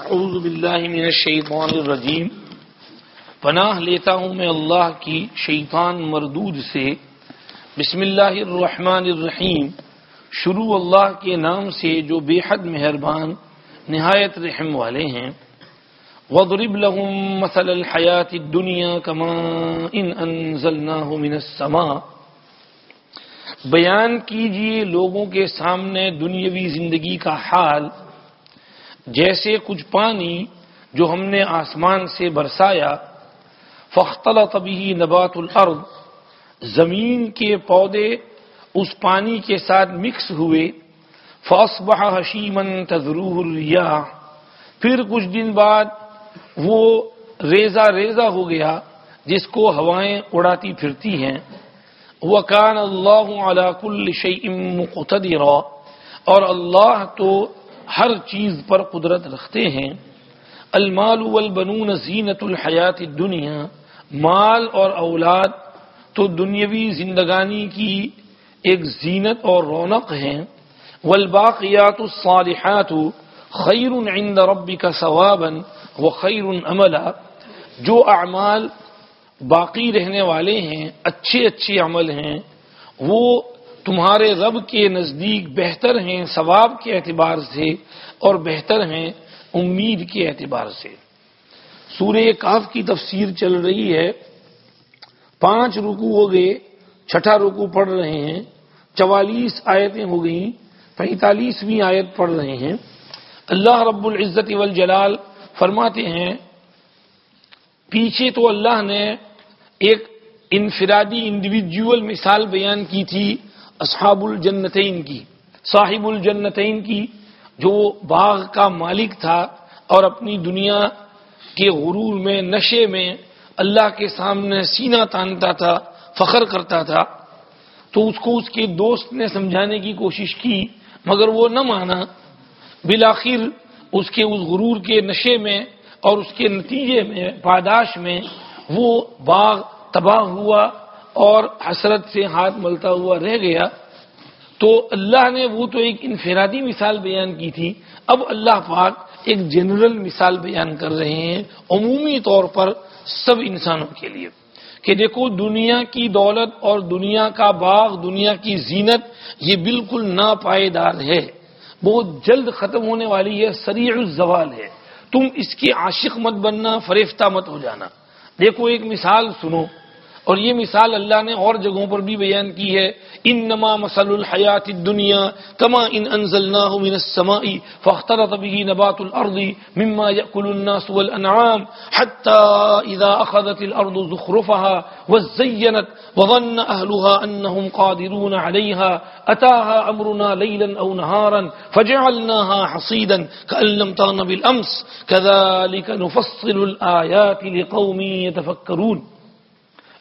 اعوذ باللہ من الشیطان الرجیم۔ پناہ لیتا ہوں میں اللہ کی شیطان مردود سے۔ بسم اللہ الرحمن الرحیم۔ شروع اللہ کے نام سے جو بے حد مہربان، نہایت رحم والے ہیں۔ وضرب لهم مثل الحیات الدنیا کما ان انزلناہ من السماء۔ بیان کیجیے لوگوں کے سامنے دنیاوی زندگی کا حال۔ جیسے کچھ پانی جو ہم نے آسمان سے برسایا فختلا طبی نبات الارض، زمین کے پودے اس پانی کے ساتھ مکس ہوئے، فاصبح حشیمن تذروح الریاح۔ پھر کچھ دن بعد وہ ریزہ ریزہ ہو گیا، جس کو ہوائیں اڑاتی پھرتی ہیں۔ وکان اللہ علی کل شیء مقتدرا۔ اور اللہ تو ہر چیز پر قدرت رکھتے ہیں۔ المال والبنون زینت الحیات الدنیا، مال اور اولاد تو دنیاوی زندگانی کی ایک زینت اور رونق ہیں۔ والباقیات الصالحات خیر عند ربك ثوابا وخیر عملا۔ جو اعمال باقی رہنے والے ہیں، اچھے اچھے عمل ہیں، وہ تمہارے رب کے نزدیک بہتر ہیں ثواب کے اعتبار سے اور بہتر ہیں امید کے اعتبار سے۔ سورہ کاف کی تفسیر چل رہی ہے۔ پانچ رکو ہو گئے، چھٹا رکو پڑھ رہے ہیں، چوالیس آیتیں ہو گئیں، پینتالیسویں آیت پڑھ رہے ہیں۔ اللہ رب العزت والجلال فرماتے ہیں، پیچھے تو اللہ نے ایک انفرادی انڈیویجول مثال بیان کی تھی۔ اصحاب الجنتین کی، صاحب الجنتین کی، جو باغ کا مالک تھا اور اپنی دنیا کے غرور میں، نشے میں اللہ کے سامنے سینہ تانتا تھا، فخر کرتا تھا، تو اس کو اس کے دوست نے سمجھانے کی کوشش کی، مگر وہ نہ مانا۔ بالآخر اس کے اس غرور کے نشے میں اور اس کے نتیجے میں، پاداش میں وہ باغ تباہ ہوا۔ اور حسرت سے ہاتھ ملتا ہوا رہ گیا، تو اللہ نے وہ تو ایک انفرادی مثال بیان کی تھی۔ اب اللہ پاک ایک جنرل مثال بیان کر رہے ہیں عمومی طور پر سب انسانوں کے لیے۔ کہ دیکھو، دنیا کی دولت اور دنیا کا باغ، دنیا کی زینت، یہ بالکل ناپائیدار ہے۔ بہت جلد ختم ہونے والی ہے سریع الزوال ہے۔ تم اس کے عاشق مت بننا، فریفتہ مت ہو جانا۔ دیکھو، ایک مثال سنو۔ اور یہ مثال اللہ نے اور جگہوں پر بھی بیان کی ہے انما مثل الحیات الدنیا کما ان انزلناه من السماء فاختلط به نبات الأرض مما ياكل الناس والانعام حتى اذا اخذت الأرض زخرفها وزينت وظن اهلها انهم قادرون عليها اتاها امرنا ليلا أو نهارا فجعلناها حصيدا كان لم تغن بالامس كذلك نفصل الايات لقوم يتفكرون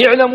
لعب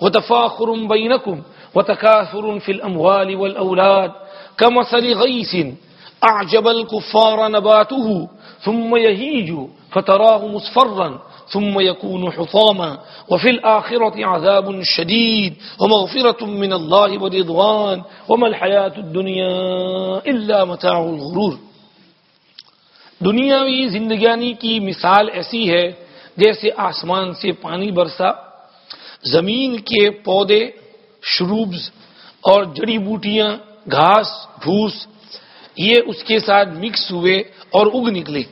وتفاخر بينكم وتكاثر في الأموال والأولاد كمثل غيث أعجب الكفار نباته ثم يهيج فتراه مصفرا ثم يكون حطاما وفي الآخرة عذاب شديد ومغفرة من الله ورضوان وما الحياة الدنيا إلا متاع الغرور دنیاوی زندگانی کی مثال ایسی ہے جیسے آسمان سے پانی برسا، زمین کے پودے، شروبز اور جڑی بوٹیاں، گھاس، بھوس، یہ اس کے ساتھ مکس ہوئے اور اگ نکلے۔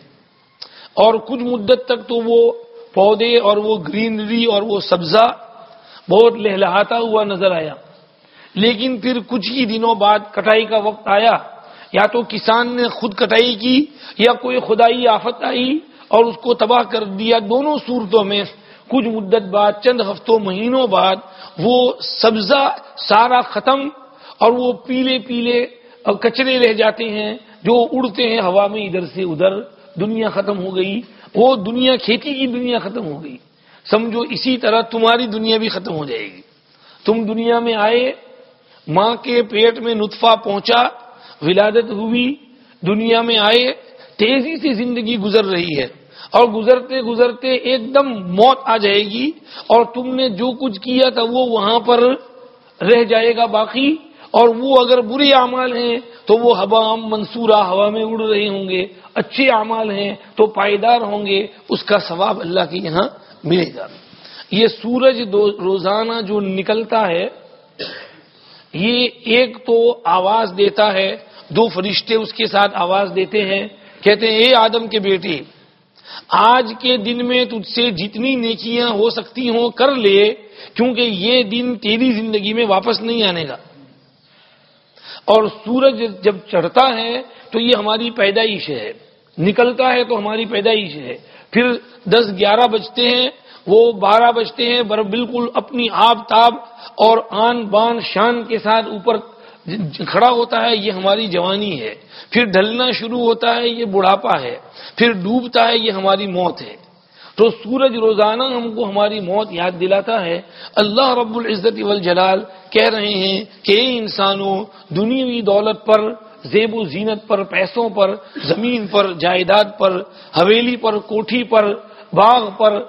اور کچھ مدت تک تو وہ پودے اور وہ گرینری اور وہ سبزہ بہت لہلاتا ہوا نظر آیا۔ لیکن پھر کچھ ہی دنوں بعد کٹائی کا وقت آیا۔ یا تو کسان نے خود کٹائی کی، یا کوئی خدائی آفت آئی اور اس کو تباہ کر دیا دونوں صورتوں میں۔ کچھ مدت بعد، چند ہفتوں، مہینوں بعد، وہ سبزہ سارا ختم اور وہ پیلے پیلے کچرے رہ جاتے ہیں، جو اڑتے ہیں ہوا میں ادھر سے ادھر۔ دنیا ختم ہو گئی، وہ دنیا کھیتی کی دنیا ختم ہو گئی۔ سمجھو، اسی طرح تمہاری دنیا بھی ختم ہو جائے گی۔ تم دنیا میں آئے، ماں کے پیٹ میں نطفہ پہنچا ولادت ہوئی، دنیا میں آئے، تیزی سے زندگی گزر رہی ہے۔ اور گزرتے گزرتے ایک دم موت آ جائے گی۔ اور تم نے جو کچھ کیا تھا وہ وہاں پر رہ جائے گا باقی۔ اور وہ اگر برے اعمال ہیں تو وہ ہوا منصورہ، ہوا میں اڑ رہے ہوں گے۔ اچھے اعمال ہیں تو پائیدار ہوں گے۔ اس کا ثواب اللہ کے یہاں ملے گا۔ یہ سورج روزانہ جو نکلتا ہے، یہ ایک تو آواز دیتا ہے دو فرشتے اس کے ساتھ آواز دیتے ہیں، کہتے ہیں، اے آدم کے بیٹے، آج کے دن میں تجھ سے جتنی نیکیاں ہو سکتی ہوں، کر لے، کیونکہ یہ دن تیری زندگی میں واپس نہیں آنے گا۔ اور سورج جب چڑھتا ہے تو یہ ہماری پیدائش ہے۔ نکلتا ہے تو ہماری پیدائش ہے۔ پھر دس گیارہ بجتے ہیں، وہ بارہ بجتے ہیں بالکل اپنی آب تاب اور آن بان شان کے ساتھ اوپر کھڑا ہوتا ہے، یہ ہماری جوانی ہے۔ پھر ڈھلنا شروع ہوتا ہے، یہ بڑھاپا ہے۔ پھر ڈوبتا ہے، یہ ہماری موت ہے۔ تو سورج روزانہ ہم کو ہماری موت یاد دلاتا ہے۔ اللہ رب العزت والجلال کہہ رہے ہیں کہ اے انسانوں، دنیاوی دولت پر، زیب و زینت پر، پیسوں پر، زمین پر، جائیداد پر، حویلی پر، کوٹھی پر، باغ پر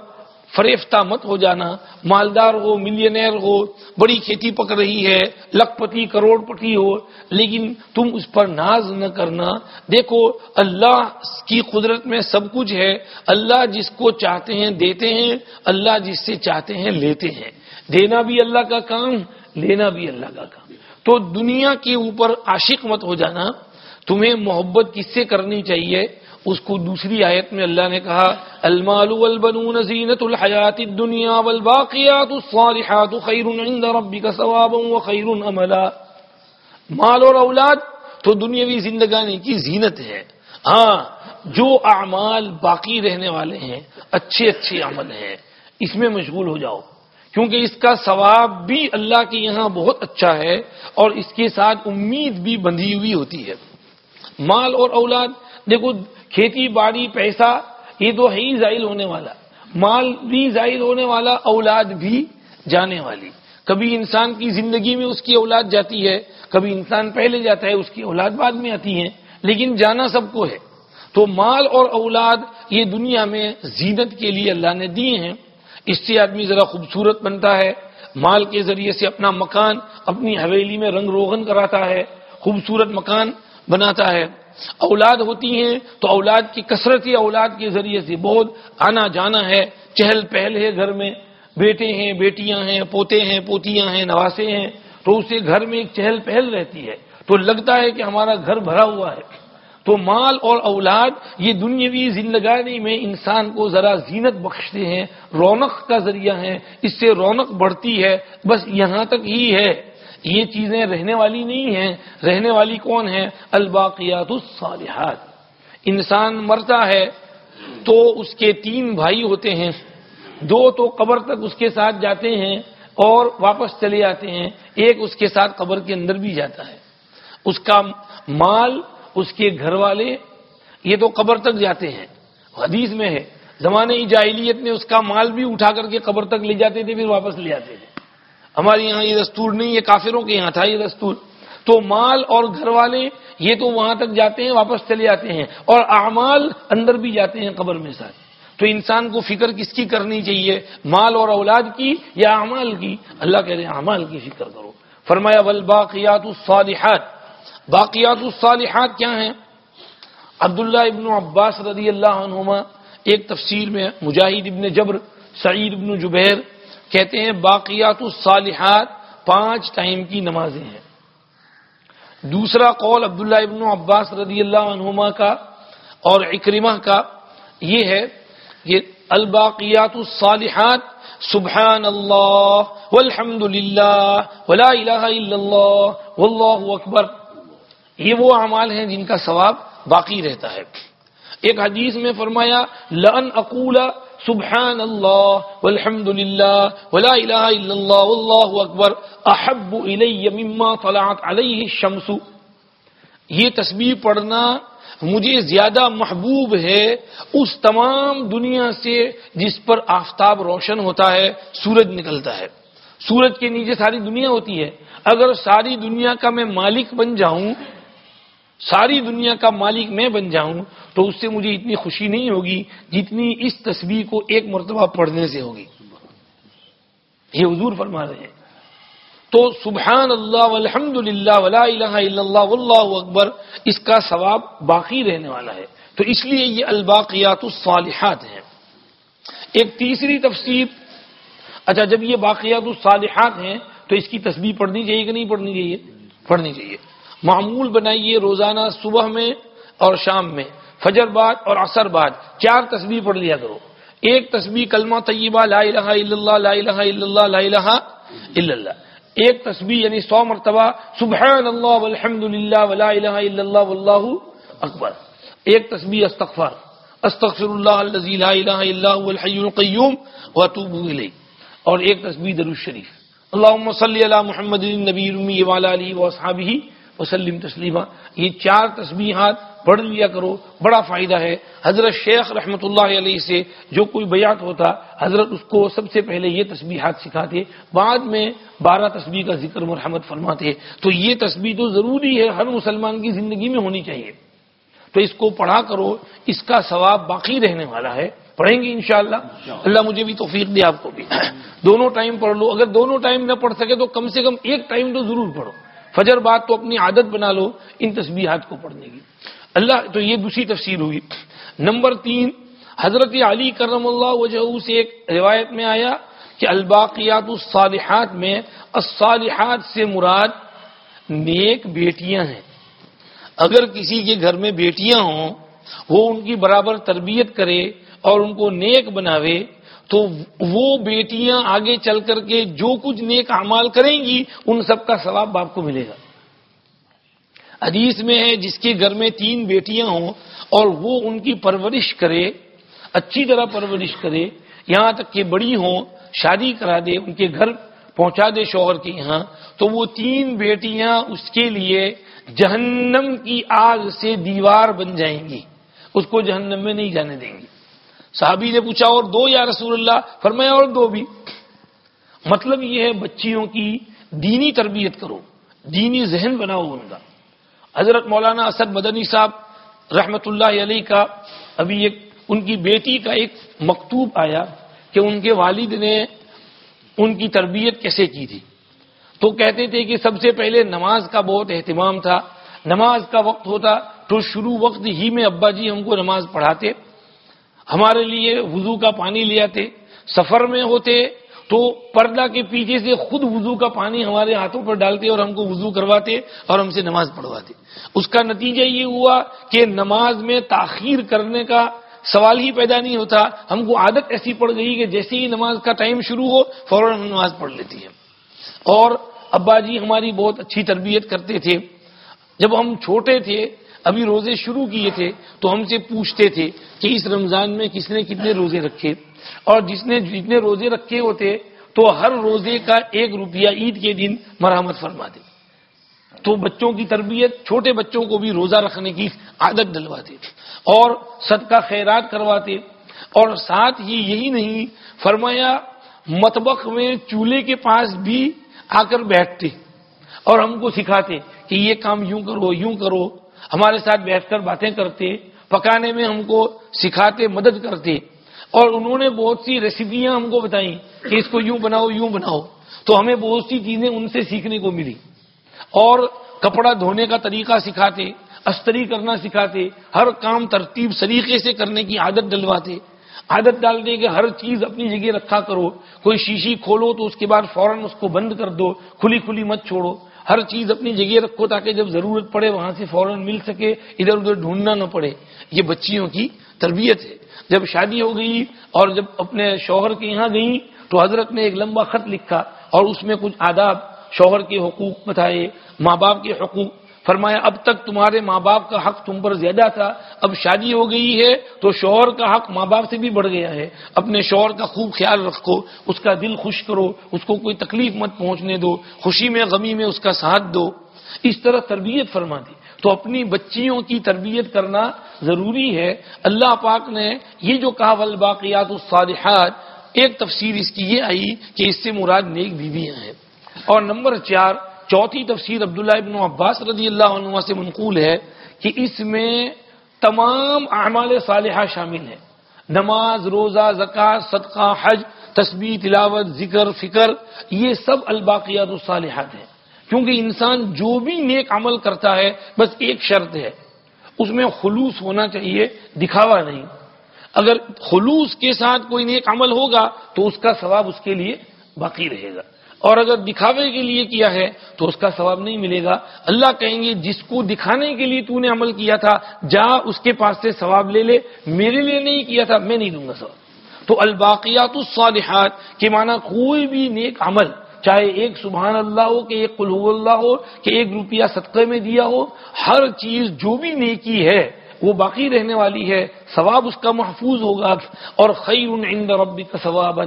فریفتہ مت ہو جانا۔ مالدار ہو ملینئر ہو، بڑی کھیتی پک رہی ہے، لکھ پتی، کروڑ پتی ہو، لیکن تم اس پر ناز نہ کرنا۔ دیکھو، اللہ کی قدرت میں سب کچھ ہے۔ اللہ جس کو چاہتے ہیں دیتے ہیں، اللہ جس سے چاہتے ہیں لیتے ہیں۔ دینا بھی اللہ کا کام، لینا بھی اللہ کا کام۔ تو دنیا کے اوپر عاشق مت ہو جانا۔ تمہیں محبت کس سے کرنی چاہیے؟ اس کو دوسری آیت میں اللہ نے کہا، المال والبنون زینت الحیات الدنیا والباقیات الصالحات خیر عند ربک ثوابا وخیر عملا۔ مال اور اولاد تو دنیاوی زندگانی کی زینت ہے۔ ہاں جو اعمال باقی رہنے والے ہیں، اچھے اچھے عمل ہیں، اس میں مشغول ہو جاؤ۔ کیونکہ اس کا ثواب بھی اللہ کے یہاں بہت اچھا ہے اور اس کے ساتھ امید بھی بندھی ہوئی ہوتی ہے۔ مال اور اولاد، دیکھو کھیتی باڑی پیسہ، یہ تو ہے ہی ظاہر ہونے والا۔ مال بھی ظاہر ہونے والا، اولاد بھی جانے والی۔ کبھی انسان کی زندگی میں اس کی اولاد جاتی ہے، کبھی انسان پہلے جاتا ہے، اس کی اولاد بعد میں آتی ہے، لیکن جانا سب کو ہے۔ تو مال اور اولاد یہ دنیا میں زینت کے لیے اللہ نے دیے ہیں۔ اس سے آدمی ذرا خوبصورت بنتا ہے، مال کے ذریعے سے اپنا مکان، اپنی حویلی میں رنگ روغن کراتا ہے، خوبصورت مکان بناتا ہے۔ اولاد ہوتی ہیں تو اولاد کی کثرت اولاد کے ذریعے سے بہت آنا جانا ہے۔ چہل پہل ہے گھر میں۔ بیٹے ہیں، بیٹیاں ہیں، پوتے ہیں، پوتیاں ہیں، نواسے ہیں۔ تو اسے گھر میں ایک چہل پہل رہتی ہے۔ تو لگتا ہے کہ ہمارا گھر بھرا ہوا ہے۔ تو مال اور اولاد، یہ دنیاوی زندگانی میں انسان کو ذرا زینت بخشتے ہیں۔ رونق کا ذریعہ ہے اس سے رونق بڑھتی ہے۔ بس یہاں تک ہی ہے۔ یہ چیزیں رہنے والی نہیں ہیں، رہنے والی کون ہے الباقیات الصالحات۔ انسان مرتا ہے تو اس کے تین بھائی ہوتے ہیں۔ دو تو قبر تک اس کے ساتھ جاتے ہیں اور واپس چلے جاتے ہیں۔ ایک اس کے ساتھ قبر کے اندر بھی جاتا ہے۔ اس کا مال، اس کے گھر والے، یہ تو قبر تک جاتے ہیں۔ حدیث میں ہے زمانے جاہلیت میں اس کا مال بھی اٹھا کر کے قبر تک لے جاتے تھے، پھر واپس لے جاتے تھے۔ ہمارے یہاں یہ دستور نہیں، یہ کافروں کے یہاں تھا یہ دستور۔ تو مال اور گھر والے یہ تو وہاں تک جاتے ہیں، واپس چلے جاتے ہیں۔ اور اعمال اندر بھی جاتے ہیں قبر میں ساتھ تو انسان کو فکر کس کی کرنی چاہیے؟ مال اور اولاد کی یا اعمال کی؟ اللہ کہہ رہے ہیں، اعمال کی فکر کرو۔ فرمایا ول باقیات الصالحات۔ باقیات الصالحات کیا ہیں؟ عبداللہ ابن عباس رضی اللہ عنہما، ایک تفسیر میں مجاہد ابن جبر، سعید ابن جبیر کہتے ہیں باقیات الصالحات پانچ ٹائم کی نمازیں ہیں۔ دوسرا قول عبداللہ ابن عباس رضی اللہ عنہما کا اور اکرمہ کا یہ ہے کہ الباقیات الصالحات سبحان اللہ والحمد للہ ولا الہ الا اللہ واللہ اکبر۔ یہ وہ اعمال ہیں جن کا ثواب باقی رہتا ہے۔ ایک حدیث میں فرمایا لن اقول سبحان اللہ والحمد للہ ولا الہ الا اللہ واللہ اکبر احب الی مما طلعت علیہ الشمس یہ تسبیح پڑھنا مجھے زیادہ محبوب ہے اس تمام دنیا سے جس پر آفتاب روشن ہوتا ہے، سورج نکلتا ہے۔ سورج کے نیچے ساری دنیا ہوتی ہے۔ اگر ساری دنیا کا میں مالک بن جاؤں ساری دنیا کا مالک میں بن جاؤں تو اس سے مجھے اتنی خوشی نہیں ہوگی جتنی اس تصویر کو ایک مرتبہ پڑھنے سے ہوگی۔ یہ حضور فرما رہے ہیں۔ تو سبحان اللہ الحمد للہ ولا الہ الا اللہ واللہ اکبر، اس کا ثواب باقی رہنے والا ہے۔ تو اس لیے یہ الباقیات الصالحات ہیں۔ ایک تیسری تفسیر اچھا جب یہ باقیات الصالحات ہیں تو اس کی تسبیح پڑھنی چاہیے کہ نہیں پڑھنی چاہیے؟ پڑھنی چاہیے۔ معمول بنائیے روزانہ صبح میں اور شام میں، فجر بعد اور عصر بعد۔ چار تسبیح پڑھ لیا کرو۔ ایک تسبیح کلمہ طیبہ، لا الہ الا اللہ، لا الہ الا اللہ، لا الہ الا اللہ۔ ایک تسبیح یعنی سو مرتبہ سبحان اللہ والحمد للہ ولا الہ الا اللہ واللہ اکبر۔ ایک تسبیح استغفار استغفر اللہ الذی لا الہ الا هو الحی القیوم واتوب الیہ۔ اور ایک تسبیح درود شریف۔ اللهم صلی علی محمد النبی الامی وعلی آلہ واصحابہ وسلم تسلیما۔ یہ چار تسبیحات پڑھ لیا کرو، بڑا فائدہ ہے۔ حضرت شیخ رحمۃ اللہ علیہ سے جو کوئی بیعت ہوتا، حضرت اس کو سب سے پہلے یہ تسبیحات سکھاتے، بعد میں بارہ تسبیح کا ذکر مرحمت فرماتے۔ تو یہ تسبیح تو ضروری ہے، ہر مسلمان کی زندگی میں ہونی چاہیے۔ تو اس کو پڑھا کرو، اس کا ثواب باقی رہنے والا ہے۔ پڑھیں گے انشاءاللہ۔ اللہ مجھے بھی توفیق دے آپ کو بھی۔ دونوں ٹائم پڑھ لو۔ اگر دونوں ٹائم نہ پڑھ سکے تو کم سے کم ایک ٹائم تو ضرور پڑھو۔ فجر بعد تو اپنی عادت بنا لو ان تسبیحات کو پڑھنے کی۔ اللہ، تو یہ دوسری تفسیر ہوئی۔ نمبر تین، حضرت علی کرم اللہ وجہ سے ایک روایت میں آیا کہ الباقیات الصالحات میں، الصالحات سے مراد نیک بیٹیاں ہیں۔ اگر کسی کے گھر میں بیٹیاں ہوں، وہ ان کی برابر تربیت کرے اور ان کو نیک بناوے تو وہ بیٹیاں آگے چل کر کے جو کچھ نیک اعمال کریں گی، ان سب کا ثواب باپ کو ملے گا۔ حدیث میں ہے، جس کے گھر میں تین بیٹیاں ہوں اور وہ ان کی پرورش کرے، اچھی طرح پرورش کرے، یہاں تک کہ بڑی ہوں، شادی کرا دے، ان کے گھر پہنچا دے شوہر کے یہاں، تو وہ تین بیٹیاں اس کے لیے جہنم کی آگ سے دیوار بن جائیں گی۔ اس کو جہنم میں نہیں جانے دیں گی۔ صحابی نے پوچھا اور دو یا رسول اللہ؟ فرمایا اور دو بھی۔ مطلب یہ ہے بچیوں کی دینی تربیت کرو، دینی ذہن بناؤ ان کا۔ حضرت مولانا اسد مدنی صاحب رحمت اللہ علیہ کا ابھی ایک ان کی بیٹی کا ایک مکتوب آیا کہ ان کے والد نے ان کی تربیت کیسے کی تھی۔ تو کہتے تھے کہ سب سے پہلے نماز کا بہت اہتمام تھا، نماز کا وقت ہوتا تو شروع وقت ہی میں ابا جی ہم کو نماز پڑھاتے۔ ہمارے لیے وضو کا پانی لے آتے، سفر میں ہوتے، تو پردہ کے پیچھے سے خود وضو کا پانی ہمارے ہاتھوں پر ڈالتے اور ہم کو وضو کرواتے اور ہم سے نماز پڑھواتے۔ اس کا نتیجہ یہ ہوا کہ نماز میں تاخیر کرنے کا سوال ہی پیدا نہیں ہوتا، ہم کو عادت ایسی پڑ گئی کہ جیسے ہی نماز کا ٹائم شروع ہو، فوراً نماز پڑھ لیتی ہے اور ابا جی ہماری بہت اچھی تربیت کرتے تھے۔ جب ہم چھوٹے تھے ابھی روزے شروع کیے تھے تو ہم سے پوچھتے تھے کہ اس رمضان میں کس نے کتنے روزے رکھے؟ اور جس نے جتنے روزے رکھے ہوتے تو ہر روزے کا ایک روپیہ عید کے دن مرحمت فرما دے۔ تو بچوں کی تربیت، چھوٹے بچوں کو بھی روزہ رکھنے کی عادت ڈلواتے۔ اور صدقہ خیرات کرواتے۔ اور ساتھ ہی یہی نہیں، فرمایا متبخ میں چولہے کے پاس بھی آ کر بیٹھتے۔ اور ہم کو سکھاتے کہ یہ کام یوں کرو یوں کرو۔ ہمارے ساتھ بیٹھ کر باتیں کرتے، پکانے میں ہم کو سکھاتے، مدد کرتے۔ اور انہوں نے بہت سی ریسیپیاں ہم کو بتائیں کہ اس کو یوں بناؤ یوں بناؤ۔ تو ہمیں بہت سی چیزیں ان سے سیکھنے کو ملی۔ اور کپڑا دھونے کا طریقہ سکھاتے، استری کرنا سکھاتے، ہر کام ترتیب سلیقے سے کرنے کی عادت ڈلواتے۔ عادت ڈال دے کہ ہر چیز اپنی جگہ رکھا کرو۔ کوئی شیشی کھولو تو اس کے بعد فوراً اس کو بند کر دو، کھلی کھلی مت چھوڑو۔ ہر چیز اپنی جگہ رکھو تاکہ جب ضرورت پڑے وہاں سے فوراً مل سکے، ادھر ادھر ڈھونڈنا نہ پڑے۔ یہ بچیوں کی تربیت ہے۔ جب شادی ہو گئی اور جب اپنے شوہر کے یہاں گئی تو حضرت نے ایک لمبا خط لکھا اور اس میں کچھ آداب شوہر کے حقوق بتائے، ماں باپ کے حقوق فرمایا، اب تک تمہارے ماں باپ کا حق تم پر زیادہ تھا، اب شادی ہو گئی ہے تو شوہر کا حق ماں باپ سے بھی بڑھ گیا ہے۔ اپنے شوہر کا خوب خیال رکھو، اس کا دل خوش کرو، اس کو کوئی تکلیف مت پہنچنے دو، خوشی میں، غمی میں اس کا ساتھ دو۔ اس طرح تربیت فرما دی۔ تو اپنی بچیوں کی تربیت کرنا ضروری ہے۔ اللہ پاک نے یہ جو کہا، والباقیات الصالحات، ایک تفسیر اس کی یہ آئی کہ اس سے مراد نیک بیویاں ہیں۔ اور نمبر چار چوتھی تفسیر عبداللہ ابن عباس رضی اللہ عنہ سے منقول ہے کہ اس میں تمام اعمال صالحہ شامل ہیں۔ نماز، روزہ، زکوٰۃ، صدقہ، حج، تسبیح، تلاوت، ذکر، فکر، یہ سب الباقیات الصالحات ہیں۔ کیونکہ انسان جو بھی نیک عمل کرتا ہے، بس ایک شرط ہے۔ اس میں خلوص ہونا چاہیے، دکھاوا نہیں۔ اگر خلوص کے ساتھ کوئی نیک عمل ہوگا، تو اس کا ثواب اس کے لیے باقی رہے گا۔ اور اگر دکھاوے کے لیے کیا ہے تو اس کا ثواب نہیں ملے گا۔ اللہ کہیں گے، جس کو دکھانے کے لیے تو نے عمل کیا تھا، جا اس کے پاس سے ثواب لے لے۔ میرے لیے نہیں کیا تھا، میں نہیں دوں گا ثواب۔ تو الباقیات الصالحات کے معنی کوئی بھی نیک عمل، چاہے ایک سبحان اللہ ہو کہ ایک قلو اللہ ہو، کہ ایک روپیہ صدقے میں دیا ہو، ہر چیز جو بھی نیکی ہے، وہ باقی رہنے والی ہے۔ ثواب اس کا محفوظ ہوگا۔ اور خیر عند ربی کا ثواب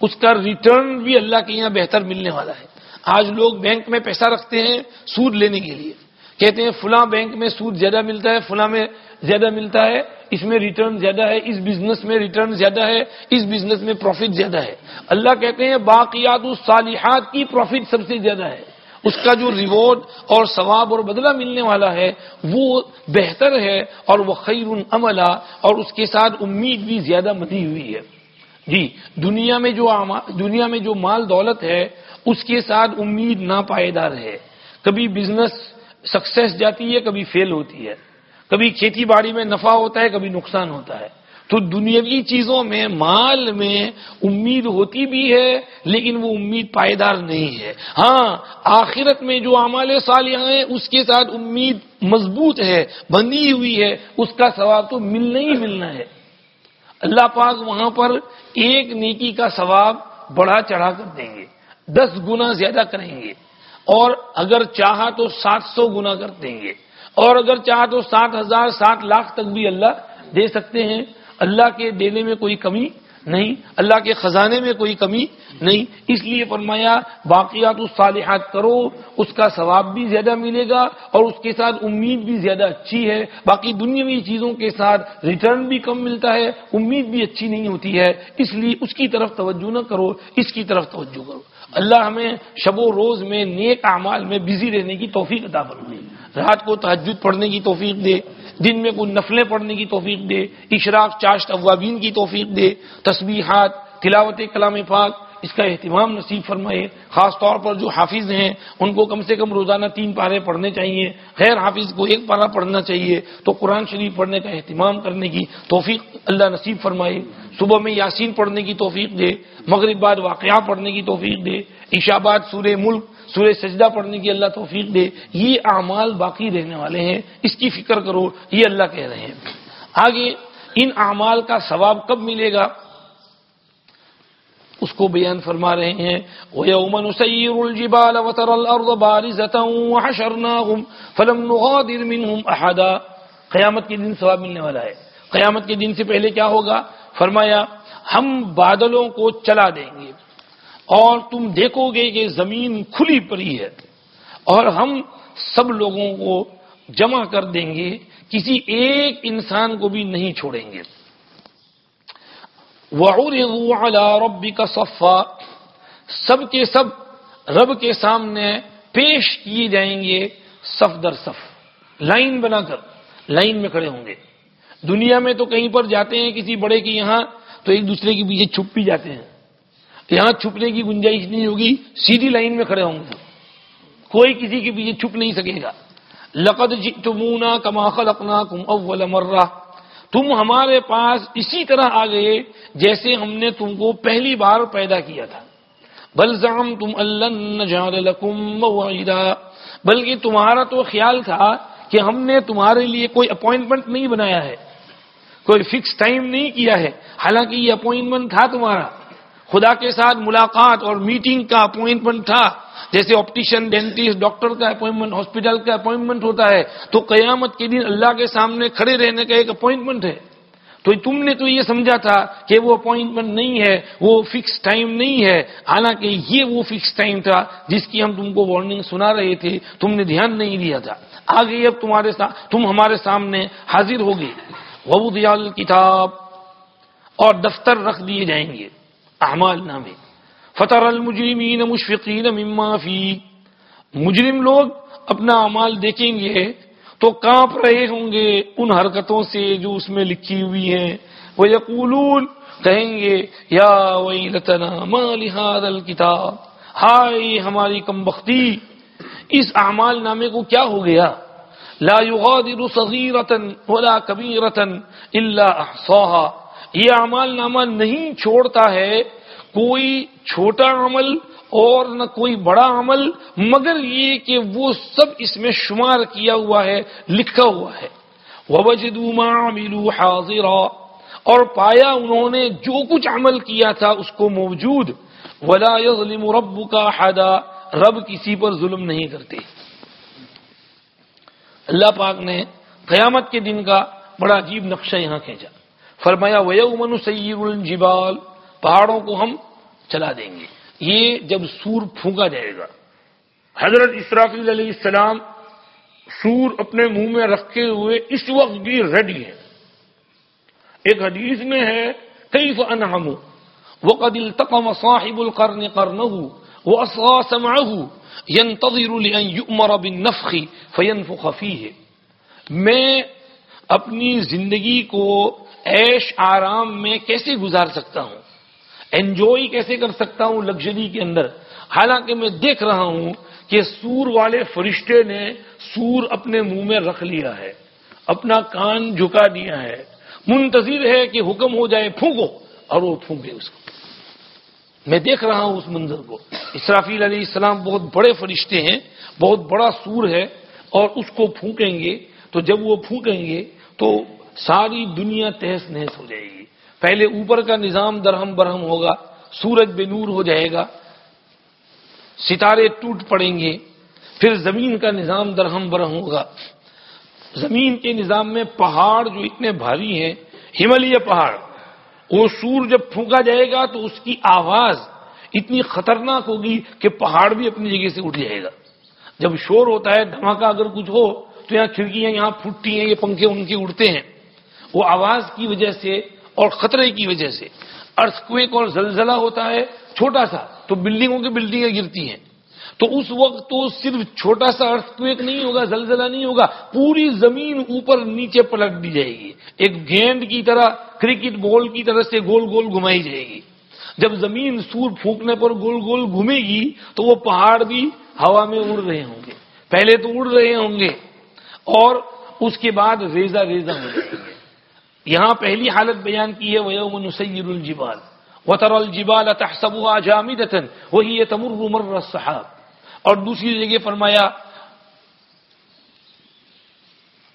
اس کا ریٹرن بھی اللہ کے یہاں بہتر ملنے والا ہے۔ آج لوگ بینک میں پیسہ رکھتے ہیں سود لینے کے لیے۔ کہتے ہیں فلاں بینک میں سود زیادہ ملتا ہے، فلاں میں زیادہ ملتا ہے، اس میں ریٹرن زیادہ ہے، اس بزنس میں ریٹرن زیادہ ہے، اس بزنس میں پروفٹ زیادہ ہے۔ اللہ کہتے ہیں باقیات الصالحات کی پروفٹ سب سے زیادہ ہے۔ اس کا جو ریوارڈ اور ثواب اور بدلہ ملنے والا ہے، وہ بہتر ہے اور وہ خیر عملہ اور اس کے ساتھ امید بھی زیادہ مدی ہوئی ہے۔ جی دنیا میں جو دنیا میں جو مال دولت ہے، اس کے ساتھ امید ناپائیدار ہے۔ کبھی بزنس سکسیس جاتی ہے، کبھی فیل ہوتی ہے۔ کبھی کھیتی باڑی میں نفع ہوتا ہے، کبھی نقصان ہوتا ہے۔ تو دنیاوی چیزوں میں، مال میں امید ہوتی بھی ہے، لیکن وہ امید پائیدار نہیں ہے۔ ہاں آخرت میں جو اعمال صالحہ ہیں، اس کے ساتھ امید مضبوط ہے بندی ہوئی ہے۔ اس کا ثواب تو ملنا ہی ملنا ہے۔ اللہ پاک وہاں پر ایک نیکی کا ثواب بڑھا چڑھا کر دیں گے، دس گنا زیادہ کریں گے۔ اور اگر چاہا تو سات سو گنا کر دیں گے۔ اور اگر چاہا تو سات ہزار، سات لاکھ تک بھی اللہ دے سکتے ہیں۔ اللہ کے دینے میں کوئی کمی نہیں، اللہ کے خزانے میں کوئی کمی نہیں۔ اس لیے فرمایا، باقیات الصالحات کرو، اس کا ثواب بھی زیادہ ملے گا اور اس کے ساتھ امید بھی زیادہ اچھی ہے۔ باقی دنیاوی چیزوں کے ساتھ ریٹرن بھی کم ملتا ہے، امید بھی اچھی نہیں ہوتی ہے۔ اس لیے اس کی طرف توجہ نہ کرو، اس کی طرف توجہ کرو۔ اللہ ہمیں شب و روز میں نیک اعمال میں بزی رہنے کی توفیق عطا فرمائے۔ رات کو تحجد پڑھنے کی توفیق دے۔ دن میں کوئی نفلیں پڑھنے کی توفیق دے، اشراق، چاشت، اوابین کی توفیق دے، تسبیحات، تلاوت کلام پاک اس کا اہتمام نصیب فرمائے۔ خاص طور پر جو حافظ ہیں، ان کو کم سے کم روزانہ تین پارے پڑھنے چاہیے۔ غیر حافظ کو ایک پارا پڑھنا چاہیے۔ تو قرآن شریف پڑھنے کا اہتمام کرنے کی توفیق اللہ نصیب فرمائے۔ صبح میں یاسین پڑھنے کی توفیق دے۔ مغرب بعد واقعہ پڑھنے کی توفیق دے۔ عشاباد سورہ ملک، سورہ سجدہ پڑھنے کی اللہ توفیق دے۔ یہ اعمال باقی رہنے والے ہیں۔ اس کی فکر کرو، یہ اللہ کہہ رہے ہیں۔ آگے، ان اعمال کا ثواب کب ملے گا؟ اس کو بیان فرما رہے ہیں۔ وَيَوْمَ نُسَيِّرُ الْجِبَالَ وَتَرَ الْأَرْضَ بَارِزَةً وَحَشَرْنَاهُمْ فَلَمْ نُغَادِرْ مِنْهُمْ أَحَدًا۔ قیامت کے دن ثواب ملنے والا ہے۔ قیامت کے دن سے پہلے کیا ہوگا؟ فرمایا، ہم بادلوں کو چلا دیں گے۔ اور تم دیکھو گے کہ زمین کھلی پڑی ہے۔ اور ہم سب لوگوں کو جمع کر دیں گے۔ کسی ایک انسان کو بھی نہیں چھوڑیں گے۔ ربی کا صفا سب کے سب رب کے سامنے پیش کیے جائیں گے صف در صف۔ لائن بنا کر، لائن میں کھڑے ہوں گے۔ دنیا میں تو کہیں پر جاتے ہیں کسی بڑے کی یہاں تو ایک دوسرے کے پیچھے چھپ بھی جاتے ہیں۔ یہاں چھپنے کی گنجائش نہیں ہوگی، سیدھی لائن میں کھڑے ہوں گے۔ کوئی کسی کے پیچھے چھپ نہیں سکے گا۔ لقد تمونا کما خلقنا کم اول مرہ تم ہمارے پاس اسی طرح آ گئے جیسے ہم نے تم کو پہلی بار پیدا کیا تھا۔ بلزام تم اللہ بلکہ تمہارا تو خیال تھا کہ ہم نے تمہارے لیے کوئی اپوائنٹمنٹ نہیں بنایا ہے۔ کوئی فکس ٹائم نہیں کیا ہے۔ حالانکہ یہ اپوائنٹمنٹ تھا تمہارا۔ خدا کے ساتھ ملاقات اور میٹنگ کا اپوائنٹمنٹ تھا۔ جیسے آپٹیشن ڈینٹسٹ ڈاکٹر کا اپوائنٹمنٹ ہاسپٹل کا اپوائنٹمنٹ ہوتا ہے، تو قیامت کے دن اللہ کے سامنے کھڑے رہنے کا ایک اپوائنٹمنٹ ہے۔ تو تم نے تو یہ سمجھا تھا کہ وہ اپوائنٹمنٹ نہیں ہے، وہ فکس ٹائم نہیں ہے۔ حالانکہ یہ وہ فکس ٹائم تھا جس کی ہم تم کو وارننگ سنا رہے تھے، تم نے دھیان نہیں دیا تھا۔ آگے اب تمہارے تم ہمارے سامنے حاضر ہوگے۔ وہ دیال کتاب اور دفتر رکھ دیے جائیں گے۔ اعمال نامے۔ فتح المجرمین مشفقین مما فی مجرم لوگ اپنا اعمال دیکھیں گے تو کانپ رہے ہوں گے ان حرکتوں سے جو اس میں لکھی ہوئی ہیں۔ وہ یقولون کہیں گے، یا ویلتنا، ما لہذا الكتاب ہائے ہماری کم بختی، اس اعمال نامے کو کیا ہو گیا؟ لا يغادر صغيرة ولا كبيرة الا احصاها۔ یہ اعمال نامہ نہیں چھوڑتا ہے کوئی چھوٹا عمل اور نہ کوئی بڑا عمل، مگر یہ کہ وہ سب اس میں شمار کیا ہوا ہے، لکھا ہوا ہے۔ وَوَجِدُوا مَا عَمِلُوا اور پایا انہوں نے جو کچھ عمل کیا تھا اس کو موجود۔ ولا يظلم ربك حدا رب کسی پر ظلم نہیں کرتے۔ اللہ پاک نے قیامت کے دن کا بڑا عجیب نقشہ یہاں کھینچا۔ فرمایا ویومن سیر الجبال، پہاڑوں کو ہم چلا دیں گے۔ یہ جب سور پھونکا جائے گا، حضرت اسرافیل علیہ السلام سور اپنے منہ میں رکھے ہوئے اس وقت بھی ریڈی ہے ایک حدیث میں ہے کئی انہم وہ قدل تقم صاحب القرن کرن وہ سمعه ينتظر لأن يؤمر بالنفخ فينفخ فيه۔ میں اپنی زندگی کو عیش آرام میں کیسے گزار سکتا ہوں؟ انجوئی کیسے کر سکتا ہوں لگژری کے اندر؟ حالانکہ میں دیکھ رہا ہوں کہ سور والے فرشتے نے سور اپنے منہ میں رکھ لیا ہے، اپنا کان جھکا دیا ہے۔ منتظر ہے کہ حکم ہو جائے، پھونکو، اور وہ پھونکے اس کو۔ میں دیکھ رہا ہوں اس منظر کو۔ اسرافیل علیہ السلام بہت بڑے فرشتے ہیں، بہت بڑا سور ہے، اور اس کو پھونکیں گے، تو جب وہ پھونکیں گے تو ساری دنیا تہس نہس ہو جائے گی۔ پہلے اوپر کا نظام درہم برہم ہوگا، سورج بے نور ہو جائے گا، ستارے ٹوٹ پڑیں گے، پھر زمین کا نظام درہم برہم ہوگا۔ زمین کے نظام میں پہاڑ جو اتنے بھاری ہیں، ہمالیہ پہاڑ، وہ سور جب پھونکا جائے گا تو اس کی آواز اتنی خطرناک ہوگی کہ پہاڑ بھی اپنی جگہ سے اٹھ جائے گا۔ جب شور ہوتا ہے، دھماکہ اگر کچھ ہو تو یہاں کھڑکیاں یہاں پھٹتی ہیں، یہ پنکھے ان کے اڑتے ہیں۔ وہ آواز کی وجہ سے اور خطرے کی وجہ سے۔ ارتھ اور زلزلہ ہوتا ہے چھوٹا سا، تو بلڈنگوں کی بلڈنگیں گرتی ہیں۔ تو اس وقت تو صرف چھوٹا سا ارتھ نہیں ہوگا، زلزلہ نہیں ہوگا، پوری زمین اوپر نیچے پلٹ دی جائے گی۔ ایک گیند کی طرح، کرکٹ بال کی طرح سے گول گول گھمائی جائے گی۔ جب زمین سور پھونکنے پر گول گول گھومے گی، تو وہ پہاڑ بھی ہوا میں اڑ رہے ہوں گے۔ پہلے تو اڑ رہے ہوں گے اور اس کے بعد ریزا ریزا ہو جائیں گے۔ یہاں پہلی حالت بیان کی ہے وہ نسیر الجبال وطر الجبال تحسبها جامدة وهي تمر مر السحاب اور دوسری جگہ فرمایا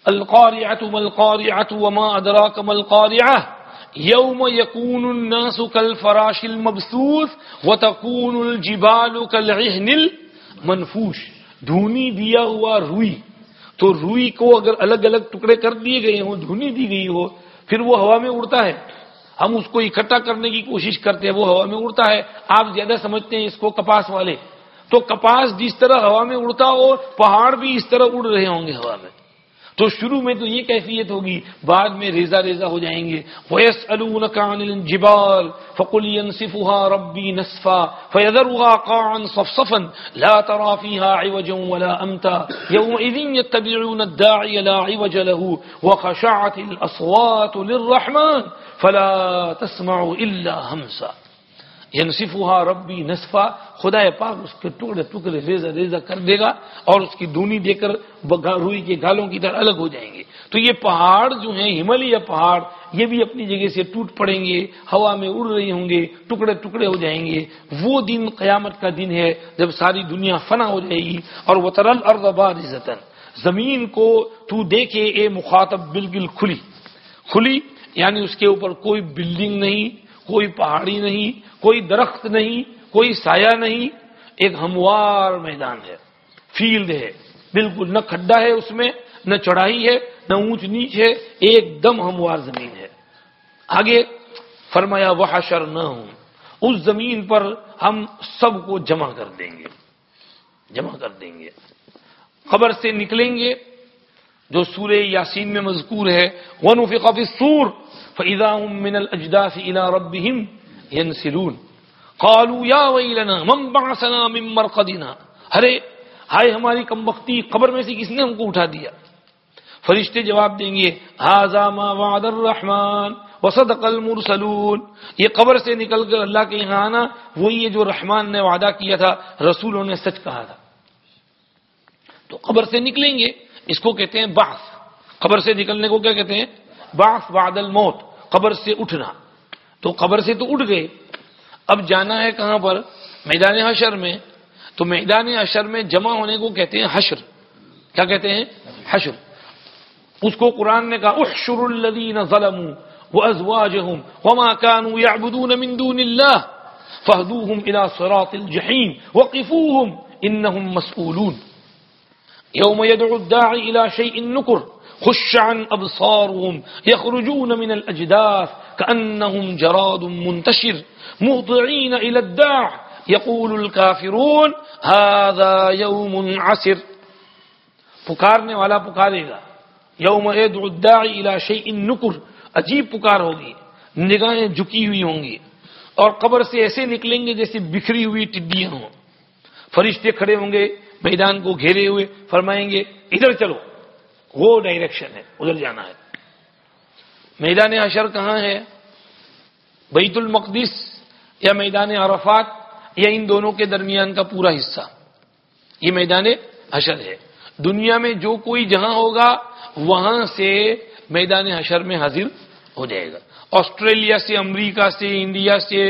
القارعة ما القارعة وما أدراك ما القارعة يوم يكون الناس كالفراش المبثوث وتكون الجبال كالعهن المنفوش دھونی دیا ہوا روئی تو روئی کو اگر الگ الگ ٹکڑے کر دیے گئے ہوں دھونی دی گئی ہو پھر وہ ہوا میں اڑتا ہے۔ ہم اس کو اکٹھا کرنے کی کوشش کرتے ہیں، وہ ہوا میں اڑتا ہے۔ آپ زیادہ سمجھتے ہیں اس کو کپاس والے۔ تو کپاس جس طرح ہوا میں اڑتا ہو، پہاڑ بھی اس طرح اڑ رہے ہوں گے ہوا میں۔ تو شروع میں تو یہ کیفیت ہوگی، بعد میں ریزا ریزا ہو جائیں گے۔ وَيَسْأَلُونَكَ عَنِ الْجِبَالِ فَقُلْ يَنْسِفُهَا رَبِّي نَسْفًا فَيَذَرُهَا قَاعًا صَفْصَفًا لَا تَرَى فِيهَا عِوَجًا وَلَا أَمْتًا يَوْمَئِذٍ يَتَّبِعُونَ الدَّاعِيَ لَا عِوَجَ لَهُ وَخَشَعَتِ الْأَصْوَاتُ لِلرَّحْمَنِ فَلَا تَسْمَعُ إِلَّا هَمْسًا ینصفا ربی نصفا خدا پاک اس کے ٹکڑے ٹکڑے ریزا ریزا کر دے گا اور اس کی دونی دے کر روئی کے گالوں کی طرح الگ ہو جائیں گے۔ تو یہ پہاڑ جو ہیں، ہمالیہ پہاڑ، یہ بھی اپنی جگہ سے ٹوٹ پڑیں گے، ہوا میں اڑ رہے ہوں گے ٹکڑے ٹکڑے ہو جائیں گے۔ وہ دن قیامت کا دن ہے جب ساری دنیا فنا ہو جائے گی۔ اور وہ ترل اور زمین کو تو دیکھے، اے مخاطب بالکل کھلی۔ کھلی یعنی اس کے اوپر کوئی بلڈنگ نہیں۔ کوئی پہاڑی نہیں، کوئی درخت نہیں، کوئی سایہ نہیں، ایک ہموار میدان ہے، فیلڈ ہے، بالکل نہ کھڈا ہے اس میں، نہ چڑھائی ہے، نہ اونچ نیچ ہے، ایک دم ہموار زمین ہے۔ آگے فرمایا وہ شر نہ ہوں اس زمین پر ہم سب کو جمع کر دیں گے۔ جمع کر دیں گے۔ خبر سے نکلیں گے، جو سورہ یاسین میں مذکور ہے ون فی سور فإذا هم من الأجداث إلى ربهم ينسلون. قالوا يا ويلنا، من بعثنا من مرقدنا؟ ارے، ہائے ہماری کم بختی قبر میں سے کس نے ہم کو اٹھا دیا؟ فرشتے جواب دیں گے هذا ما وعد الرحمن وسد قل یہ قبر سے نکل کر اللہ کے یہاں آنا، وہی ہے جو رحمان نے وعدہ کیا تھا، رسولوں نے سچ کہا تھا۔ تو قبر سے نکلیں گے، اس کو کہتے ہیں باس قبر سے نکلنے کو کیا کہتے ہیں؟ باس بعد الموت، قبر سے اٹھنا۔ تو قبر سے تو اٹھ گئے۔ اب جانا ہے کہاں پر؟ میدان حشر میں۔ تو میدان حشر میں جمع ہونے کو کہتے ہیں حشر۔ کیا کہتے ہیں؟ حشر۔ اس کو قرآن نے کہا، احشر الذین ظلموا وازواجهم وما كانوا يعبدون من دون الله فاهدوهم الى صراط الجحيم وقفوهم انهم مسؤولون يوم يدعو الداعي الى شيء نكر خش عن ابصارهم يخرجون من الاجداث كانهم جراد منتشر مهطعين الى الداع. يقول الكافرون هذا يوم عسر. پکارنے والا پکارے گا. یوم الى شيء نکر عجیب پکار ہوگی. نگاہیں جھکی ہوئی ہوں گی. اور قبر سے ایسے نکلیں گے جیسے بکھری ہوئی ٹڈیاں ہوں. فرشتے کھڑے ہوں گے. میدان کو گھیرے ہوئے فرمائیں گے، ادھر چلو. وہ ڈائریکشن ہے، ادھر جانا ہے۔ میدان حشر کہاں ہے؟ بیت المقدس یا میدان عرفات یا ان دونوں کے درمیان کا پورا حصہ؟ یہ میدان حشر ہے۔ دنیا میں جو کوئی جہاں ہوگا، وہاں سے میدان حشر میں حاضر ہو جائے گا۔ آسٹریلیا سے، امریکہ سے، انڈیا سے،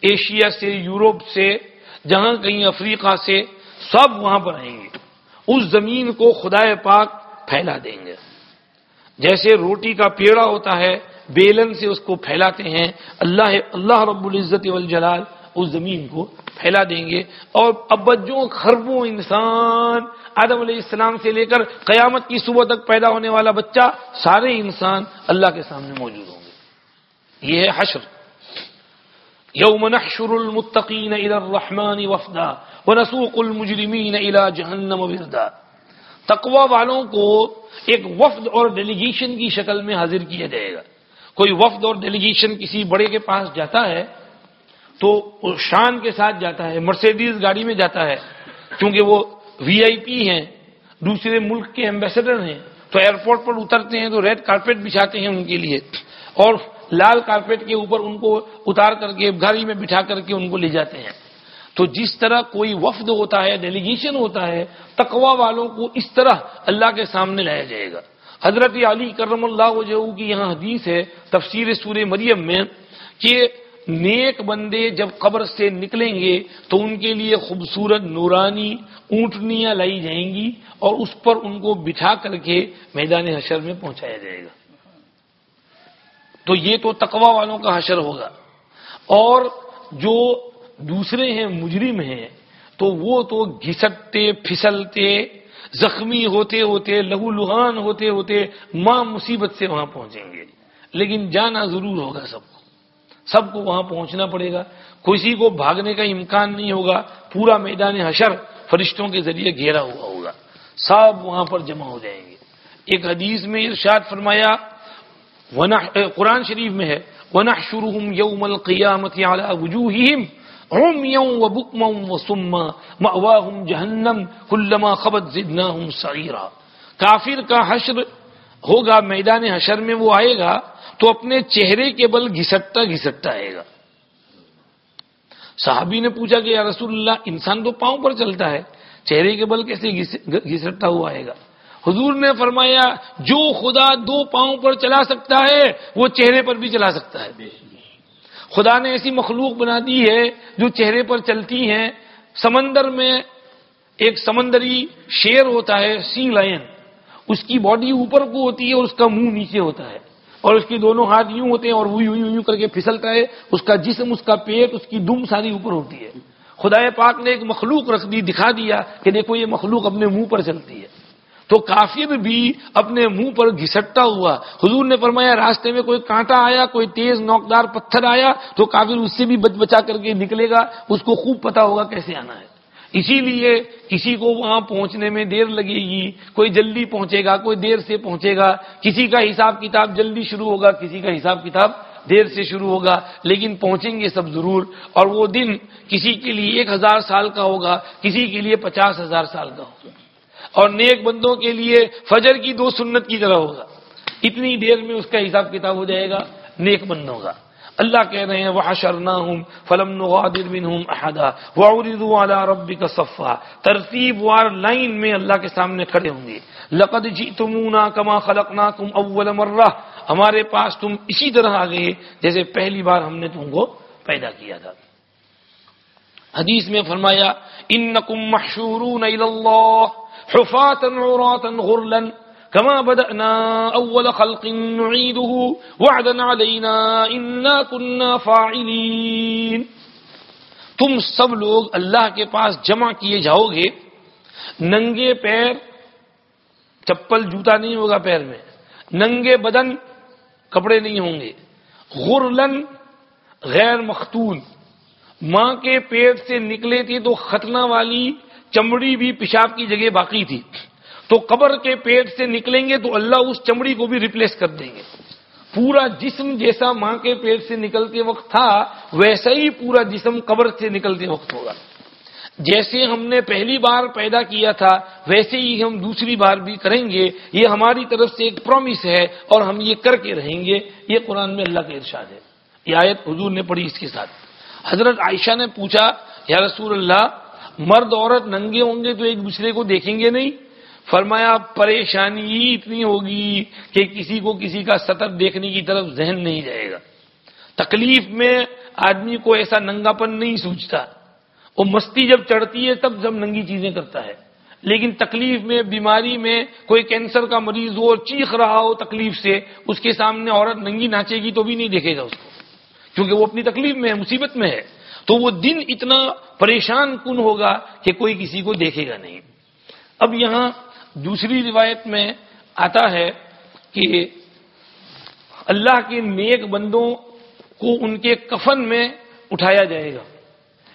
ایشیا سے، یورپ سے، جہاں کہیں افریقہ سے، سب وہاں پر آئیں گے۔ اس زمین کو خدا پاک پھیلا دیں گے۔ جیسے روٹی کا پیڑا ہوتا ہے، بیلن سے اس کو پھیلاتے ہیں۔ اللہ اللہ رب العزت والجلال اس زمین کو پھیلا دیں گے۔ اور ابجوں، خربوں انسان، آدم علیہ السلام سے لے کر قیامت کی صبح تک پیدا ہونے والا بچہ، سارے انسان اللہ کے سامنے موجود ہوں گے۔ یہ ہے حشر۔ یوم نحشر المتقین الى الرحمن وفدا ونسوق المجرمین الى جہنم وردا۔ تقوی والوں کو ایک وفد اور ڈیلیگیشن کی شکل میں حاضر کیا جائے گا۔ کوئی وفد اور ڈیلیگیشن کسی بڑے کے پاس جاتا ہے تو شان کے ساتھ جاتا ہے مرسیڈیز گاڑی میں جاتا ہے، کیونکہ وہ وی آئی پی ہیں، دوسرے ملک کے ایمبیسڈر ہیں۔ تو ایئرپورٹ پر اترتے ہیں تو ریڈ کارپیٹ بچھاتے ہیں ان کے لیے۔ اور لال کارپیٹ کے اوپر ان کو اتار کر کے گاڑی میں بٹھا کر کے ان کو لے جاتے ہیں۔ تو جس طرح کوئی وفد ہوتا ہے ڈیلیگیشن ہوتا ہے تقوا والوں کو اس طرح اللہ کے سامنے لایا جائے گا۔ حضرت علی کرم اللہ وجہ کی یہاں حدیث ہے، تفسیر سورہ مریم میں، کہ نیک بندے جب قبر سے نکلیں گے تو ان کے لیے خوبصورت نورانی اونٹنیاں لائی جائیں گی اور اس پر ان کو بٹھا کر کے میدان حشر میں پہنچایا جائے گا۔ تو یہ تو تقوا والوں کا حشر ہوگا۔ اور جو دوسرے ہیں، مجرم ہیں، تو وہ تو گھسٹتے، پھسلتے، زخمی ہوتے ہوتے، لہو لہان ہوتے ہوتے ماں مصیبت سے وہاں پہنچیں گے۔ لیکن جانا ضرور ہوگا سب کو۔ سب کو وہاں پہنچنا پڑے گا۔ کسی کو بھاگنے کا امکان نہیں ہوگا۔ پورا میدان حشر فرشتوں کے ذریعے گھیرا ہوا ہوگا۔ سب وہاں پر جمع ہو جائیں گے۔ ایک حدیث میں ارشاد فرمایا قرآن شریف میں ہے، وَنَحْشُرُهُمْ يَوْمَ الْقِيَامَةِ عَلَى وُجُوهِهِمْ عُمْيًا وَبُكْمًا وَصُمًّا مَأْوَاهُمْ جَهَنَّمْ كُلَّمَا خَبَتْ زِدْنَاهُمْ صَغِيرًا کافر کا حشر ہوگا، میدان حشر میں وہ آئے گا تو اپنے چہرے کے بل گھسٹتا گھسٹتا آئے گا۔ صحابی نے پوچھا کہ، یا رسول اللہ، انسان تو پاؤں پر چلتا ہے، چہرے کے بل کیسے گھسٹتا ہوا آئے گا؟ حضور نے فرمایا، جو خدا دو پاؤں پر چلا سکتا ہے، وہ چہرے پر بھی چلا سکتا ہے۔ خدا نے ایسی مخلوق بنا دی ہے جو چہرے پر چلتی ہیں۔ سمندر میں ایک سمندری شیر ہوتا ہے سی لائن اس کی باڈی اوپر کو ہوتی ہے اور اس کا منہ نیچے ہوتا ہے۔ اور اس کی دونوں ہاتھ یوں ہوتے ہیں اور وہ یوں یوں کر کے پھسلتا ہے۔ اس کا جسم، اس کا پیٹ، اس کی دم ساری اوپر ہوتی ہے۔ خدا پاک نے ایک مخلوق رکھ دی، دکھا دیا کہ دیکھو یہ مخلوق اپنے منہ پر چلتی ہے۔ تو کافر بھی اپنے منہ پر گھسٹتا ہوا، حضور نے فرمایا، راستے میں کوئی کانٹا آیا، کوئی تیز نوکدار پتھر آیا، تو کافر اس سے بھی بچ بچا کر کے نکلے گا، اس کو خوب پتا ہوگا کیسے آنا ہے۔ اسی لیے کسی کو وہاں پہنچنے میں دیر لگے گی، کوئی جلدی پہنچے گا، کوئی دیر سے پہنچے گا، کسی کا حساب کتاب جلدی شروع ہوگا، کسی کا حساب کتاب دیر سے شروع ہوگا، لیکن پہنچیں گے سب ضرور، اور وہ دن کسی کے لیے ایک ہزار سال کا ہوگا، کسی کے لیے پچاس ہزار سال کا ہوگا۔ اور نیک بندوں کے لیے فجر کی دو سنت کی طرح ہوگا۔ اتنی دیر میں اس کا حساب کتاب ہو جائے گا، نیک بندوں کا۔ اللہ کہہ رہے ہیں وہ شرنا ہوں فلم نغادر منہم احدا وعرضوا على ربك صفا ترتیب وار لائن میں اللہ کے سامنے کھڑے ہوں گے۔ لقد جئتمونا كما خلقناكم اول مره ہمارے پاس تم اسی طرح آ گئے جیسے پہلی بار ہم نے تم کو پیدا کیا تھا۔ حدیث میں فرمایا انکم محشورون الى اللہ حفاتا عراتا غرلا كما بدأنا أول خلق نعيده وعدا علينا إنا كنا فاعلين. تم سب لوگ اللہ کے پاس جمع کیے جاؤ گے، ننگے پیر، چپل جوتا نہیں ہوگا پیر میں، ننگے بدن کپڑے نہیں ہوں گے غرلن غیر مختون، ماں کے پیٹ سے نکلے تھے تو ختنہ والی چمڑی بھی پیشاب کی جگہ باقی تھی۔ تو قبر کے پیٹ سے نکلیں گے تو اللہ اس چمڑی کو بھی ریپلیس کر دیں گے۔ پورا جسم جیسا ماں کے پیٹ سے نکلتے وقت تھا، ویسا ہی پورا جسم قبر سے نکلتے وقت ہوگا۔ جیسے ہم نے پہلی بار پیدا کیا تھا، ویسے ہی ہم دوسری بار بھی کریں گے۔ یہ ہماری طرف سے ایک پرومس ہے اور ہم یہ کر کے رہیں گے۔ یہ قرآن میں اللہ کا ارشاد ہے۔ یہ آیت حضور نے پڑھی اس کے ساتھ۔ حضرت عائشہ نے پوچھا، یا رسول اللہ مرد عورت ننگے ہوں گے تو ایک دوسرے کو دیکھیں گے نہیں؟ فرمایا پریشانی اتنی ہوگی کہ کسی کو کسی کا سطر دیکھنے کی طرف ذہن نہیں جائے گا۔ تکلیف میں آدمی کو ایسا ننگا پن نہیں سوچتا۔ وہ مستی جب چڑھتی ہے تب جب ننگی چیزیں کرتا ہے۔ لیکن تکلیف میں، بیماری میں کوئی کینسر کا مریض ہو اور چیخ رہا ہو تکلیف سے، اس کے سامنے عورت ننگی ناچے گی تو بھی نہیں دیکھے گا اس کو۔ کیونکہ وہ اپنی تکلیف میں ہے، مصیبت میں ہے۔ تو وہ دن اتنا پریشان کن ہوگا کہ کوئی کسی کو دیکھے گا نہیں۔ اب یہاں دوسری روایت میں آتا ہے کہ اللہ کے نیک بندوں کو ان کے کفن میں اٹھایا جائے گا۔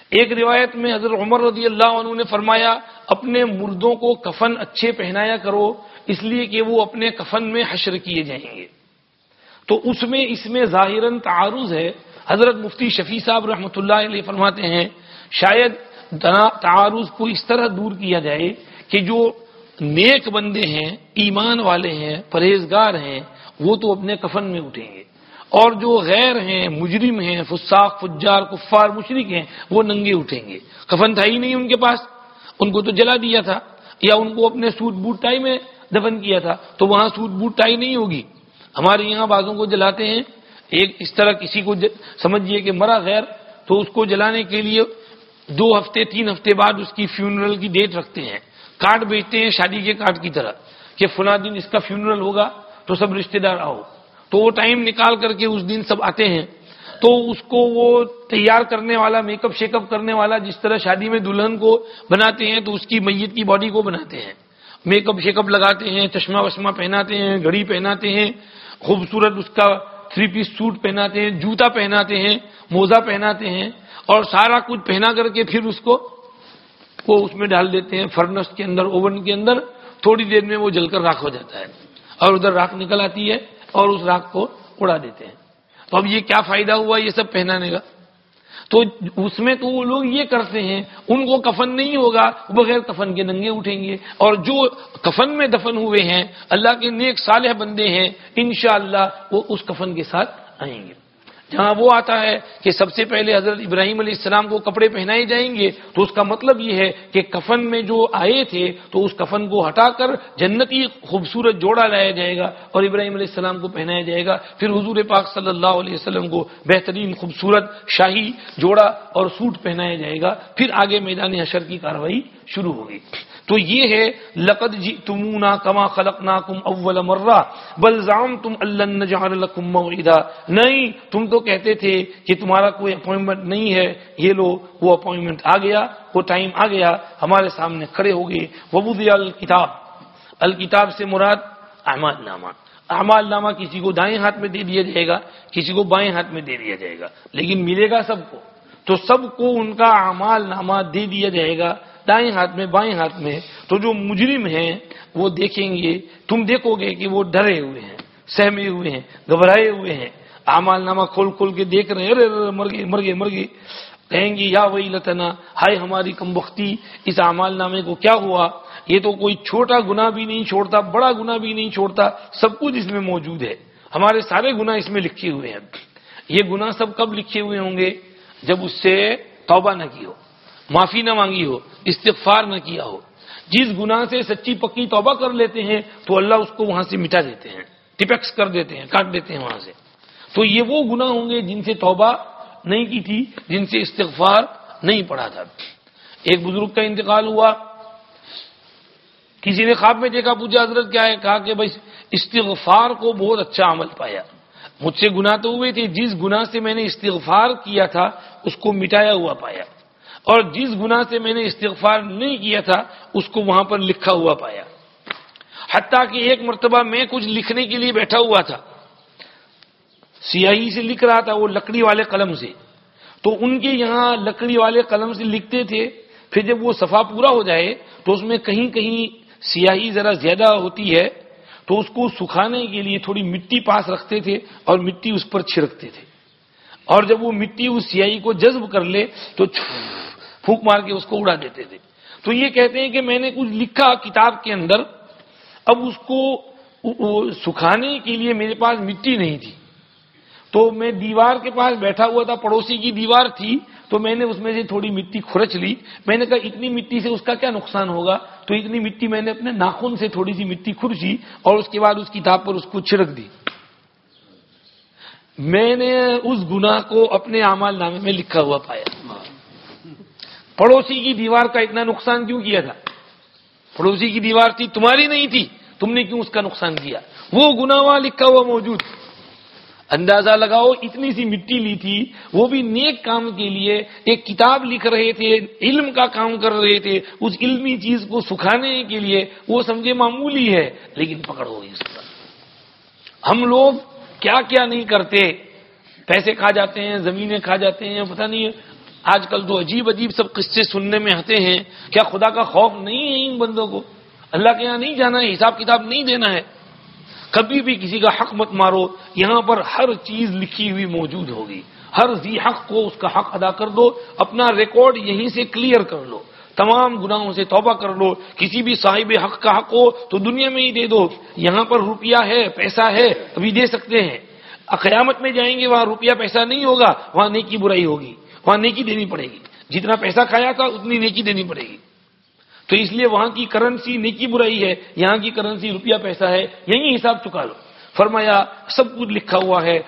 ایک روایت میں حضرت عمر رضی اللہ عنہ نے فرمایا، اپنے مردوں کو کفن اچھے پہنایا کرو، اس لیے کہ وہ اپنے کفن میں حشر کیے جائیں گے۔ تو اس میں اس میں ظاہراً تعارض ہے حضرت مفتی شفیع صاحب رحمۃ اللہ علیہ فرماتے ہیں، شاید تعارض کو اس طرح دور کیا جائے کہ جو نیک بندے ہیں، ایمان والے ہیں، پرہیزگار ہیں، وہ تو اپنے کفن میں اٹھیں گے۔ اور جو غیر ہیں، مجرم ہیں، فساق، فجار، کفار مشرق ہیں، وہ ننگے اٹھیں گے۔ کفن تھا ہی نہیں ان کے پاس۔ ان کو تو جلا دیا تھا۔ یا ان کو اپنے سوٹ بوٹ ٹائی میں دفن کیا تھا، تو وہاں سوٹ بوٹ ٹائی نہیں ہوگی۔ ہمارے یہاں بازوں کو جلاتے ہیں۔ ایک اس طرح کسی کو سمجھیے کہ مرا غیر تو اس کو جلانے کے لیے دو ہفتے، تین ہفتے بعد اس کی فیونرل کی ڈیٹ رکھتے ہیں۔ کارڈ بیچتے ہیں شادی کے کارڈ کی طرح کہ فلاں دن اس کا فیونرل ہوگا تو سب رشتے دار آؤ۔ تو وہ ٹائم نکال کر کے اس دن سب آتے ہیں۔ تو اس کو وہ تیار کرنے والا میک اپ شیک اپ کرنے والا جس طرح شادی میں دلہن کو بناتے ہیں تو اس کی میت کی باڈی کو بناتے ہیں۔ میک اپ شیک اپ لگاتے ہیں، چشمہ وشمہ پہناتے ہیں، گھڑی پہناتے ہیں۔ خوبصورت اس کا تھری پیس سوٹ پہناتے ہیں، جوتا پہناتے ہیں، موزہ پہناتے ہیں اور سارا کچھ پہنا کر کے پھر اس کو وہ اس میں ڈال دیتے ہیں، فرنس کے اندر، اوون کے اندر، تھوڑی دیر میں وہ جل کر راکھ ہو جاتا ہے اور ادھر راک نکل آتی ہے اور اس راک کو اڑا دیتے ہیں۔ تو اب یہ کیا فائدہ ہوا یہ سب پہنانے کا؟ تو اس میں تو وہ لوگ یہ کرتے ہیں، ان کو کفن نہیں ہوگا، بغیر کفن کے ننگے اٹھیں گے۔ اور جو کفن میں دفن ہوئے ہیں، اللہ کے نیک صالح بندے ہیں، انشاءاللہ وہ اس کفن کے ساتھ آئیں گے۔ جہاں وہ آتا ہے کہ سب سے پہلے حضرت ابراہیم علیہ السلام کو کپڑے پہنائے جائیں گے، تو اس کا مطلب یہ ہے کہ کفن میں جو آئے تھے، تو اس کفن کو ہٹا کر جنتی خوبصورت جوڑا لایا جائے گا اور ابراہیم علیہ السلام کو پہنایا جائے گا۔ پھر حضور پاک صلی اللہ علیہ وسلم کو بہترین خوبصورت شاہی جوڑا اور سوٹ پہنایا جائے گا۔ پھر آگے میدان حشر کی کاروائی شروع ہوگی۔ تو یہ ہے، لقد جی تمونا کما خلق نا کم اول مرہ بلزام تم اللہ نہیں، تم تو کہتے تھے کہ تمہارا کوئی اپوائنٹمنٹ نہیں ہے، یہ لو، وہ اپوائنٹمنٹ آ گیا، وہ ٹائم آ گیا، ہمارے سامنے کھڑے ہو گئے۔ وبود الکتاب الکتاب سے مراد احمد نامہ۔ احمد نامہ کسی کو دائیں ہاتھ میں دے دیا جائے گا، کسی کو بائیں ہاتھ میں دے دیا جائے گا۔ لیکن ملے گا سب کو، تو سب کو ان کا اعمال نامہ دے دیا جائے گا۔ دائیں ہاتھ میں، بائیں ہاتھ میں تو جو مجرم ہیں، وہ دیکھیں گے، تم دیکھو گے کہ وہ ڈرے ہوئے ہیں، سہمے ہوئے ہیں، گھبرائے ہوئے ہیں۔ امال نامہ کھول کھول کے دیکھ رہے ہیں، ارے مر گئے مر گئے مر گئے۔ کہیں گے، یا وہی لتنا ہائے ہماری کم بختی، اس امال نامے کو کیا ہوا؟ یہ تو کوئی چھوٹا گنا بھی نہیں چھوڑتا، بڑا گنا بھی نہیں چھوڑتا، سب کچھ اس میں موجود ہے۔ ہمارے سارے گناہ اس میں لکھے ہوئے ہیں۔ یہ گناہ سب کب لکھے ہوئے ہوں گے؟ جب اس سے توبہ نہ کی ہو۔ معافی نہ مانگی ہو، استغفار نہ کیا ہو۔ جس گناہ سے سچی پکی توبہ کر لیتے ہیں، تو اللہ اس کو وہاں سے مٹا دیتے ہیں، ٹپیکس کر دیتے ہیں، کاٹ دیتے ہیں وہاں سے۔ تو یہ وہ گناہ ہوں گے جن سے توبہ نہیں کی تھی، جن سے استغفار نہیں پڑا تھا۔ ایک بزرگ کا انتقال ہوا۔ کسی نے خواب میں دیکھا، پوچھا، حضرت کیا ہے؟ کہا کہ بھائی، استغفار کو بہت اچھا عمل پایا۔ مجھ سے گناہ تو ہوئے تھے، جس گناہ سے میں نے استغفار کیا تھا، اس کو مٹایا ہوا پایا۔ اور جس گناہ سے میں نے استغفار نہیں کیا تھا، اس کو وہاں پر لکھا ہوا پایا۔ حتیٰ کہ ایک مرتبہ میں کچھ لکھنے کے لیے بیٹھا ہوا تھا۔ سیاہی سے لکھ رہا تھا، وہ لکڑی والے قلم سے۔ تو ان کے یہاں لکڑی والے قلم سے لکھتے تھے، پھر جب وہ صفا پورا ہو جائے، تو اس میں کہیں کہیں سیاہی ذرا زیادہ ہوتی ہے، تو اس کو سکھانے کے لیے تھوڑی مٹی پاس رکھتے تھے اور مٹی اس پر چھڑکتے تھے۔ اور جب وہ مٹی اس سیاہی کو جذب کر لے تو پھونک مار کے اس کو اڑا دیتے تھے۔ تو یہ کہتے ہیں کہ میں نے کچھ لکھا کتاب کے اندر، اب اس کو سکھانے کے لیے میرے پاس مٹی نہیں تھی۔ تو میں دیوار کے پاس بیٹھا ہوا تھا، پڑوسی کی دیوار تھی، تو میں نے اس میں سے تھوڑی مٹی کھرچ لی۔ میں نے کہا، اتنی مٹی سے اس کا کیا نقصان ہوگا؟ تو اتنی مٹی میں نے اپنے ناخن سے تھوڑی سی مٹی کھرچی اور اس کے بعد اس کتاب پر اس کو چھڑک دی۔ میں نے اس گناہ کو اپنے اعمال نامے میں لکھا ہوا پایا پڑوسی کی دیوار کا اتنا نقصان کیوں کیا تھا؟ پڑوسی کی دیوار تھی، تمہاری نہیں تھی، تم نے کیوں اس کا نقصان کیا؟ وہ گنا وہاں لکھا ہوا موجود۔ اندازہ لگاؤ، اتنی سی مٹی لی تھی، وہ بھی نیک کام کے لیے، ایک کتاب لکھ رہے تھے، علم کا کام کر رہے تھے، اس علمی چیز کو سکھانے کے لیے، وہ سمجھے معمولی ہے، لیکن پکڑ ہوئی اس پر۔ ہم لوگ کیا کیا نہیں کرتے؟ پیسے کھا جاتے ہیں، زمینیں کھا جاتے ہیں، پتہ نہیں آج کل تو عجیب عجیب سب قصے سننے میں آتے ہیں۔ کیا خدا کا خوف نہیں ہے ان بندوں کو؟ اللہ کے یہاں نہیں جانا ہے، حساب کتاب نہیں دینا ہے۔ کبھی بھی کسی کا حق مت مارو، یہاں پر ہر چیز لکھی ہوئی موجود ہوگی۔ ہر ذی حق کو اس کا حق ادا کر دو، اپنا ریکارڈ یہیں سے کلیئر کر لو۔ تمام گناہوں سے توبہ کر لو، کسی بھی صاحب حق کا حق ہو تو دنیا میں ہی دے دو۔ یہاں پر روپیہ ہے، پیسہ ہے، ابھی دے سکتے ہیں۔ قیامت میں جائیں گے، وہاں روپیہ پیسہ نہیں ہوگا، وہاں نیکی برائی ہوگی، وہاں نیکی دینی پڑے گی۔ جتنا پیسہ کھایا تھا، اتنی نیکی دینی پڑے گی۔ تو اس لیے وہاں کی کرنسی نیکی برائی ہے، یہاں کی کرنسی روپیہ پیسہ ہے، یہی حساب چکا لو۔ فرمایا، سب کچھ لکھا ہوا ہے۔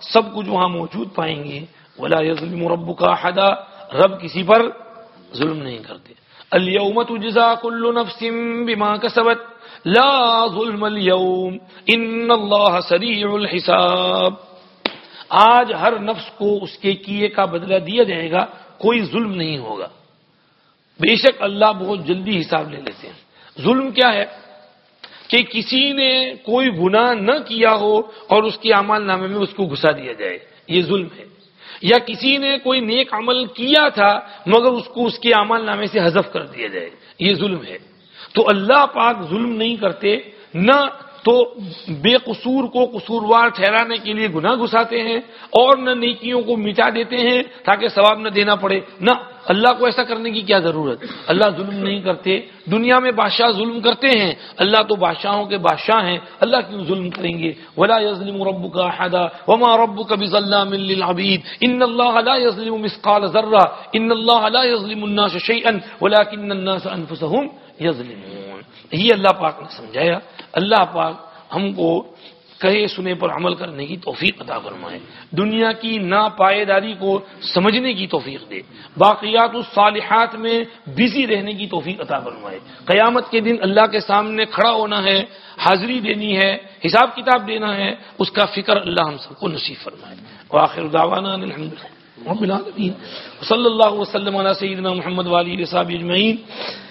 سب کچھ وہاں موجود پائیں گے۔ ولا یظلم رب کا رب کسی پر ظلم نہیں کرتے۔ اليوم تجزا كل نفس بما كسبت لا ظلم اليوم، ان الله سريع الحساب۔ آج ہر نفس کو اس کے کیے کا بدلہ دیا جائے گا، کوئی ظلم نہیں ہوگا۔ بے شک اللہ بہت جلدی حساب لے لیتے ہیں۔ ظلم کیا ہے؟ کہ کسی نے کوئی گناہ نہ کیا ہو اور اس کے عمل نامے میں اس کو گھسا دیا جائے۔ یہ ظلم ہے۔ یا کسی نے کوئی نیک عمل کیا تھا مگر اس کو اس کے عمل نامے سے حذف کر دیا جائے، یہ ظلم ہے۔ تو اللہ پاک ظلم نہیں کرتے، نہ تو بے قصور کو قصوروار ٹھہرانے کے لیے گناہ گھساتے ہیں اور نہ نیکیوں کو مٹا دیتے ہیں تاکہ ثواب نہ دینا پڑے۔ نہ، اللہ کو ایسا کرنے کی کیا ضرورت؟ اللہ ظلم نہیں کرتے۔ دنیا میں بادشاہ ظلم کرتے ہیں۔ اللہ تو بادشاہوں کے بادشاہ ہیں۔ اللہ کیوں ظلم کریں گے؟ ولا یظلم رب کا وما رب بظلام للعبید ان اللہ لا یظلم مثقال ذرہ ان اللہ لا یظلم الناس شیئا ولكن الناس انفسهم یظلمون۔ یہ اللہ پاک نے سمجھایا۔ اللہ پاک ہم کو کہے سنے پر عمل کرنے کی توفیق عطا فرمائے۔ دنیا کی نا پائیداری کو سمجھنے کی توفیق دے۔ باقیات الصالحات میں بزی رہنے کی توفیق عطا فرمائے۔ قیامت کے دن اللہ کے سامنے کھڑا ہونا ہے، حاضری دینی ہے، حساب کتاب دینا ہے، اس کا فکر اللہ ہم سب کو نصیب فرمائے۔ وآخر دعوانا صلی اللہ وسلم علی سیدنا محمد والی صاحب اجمعین۔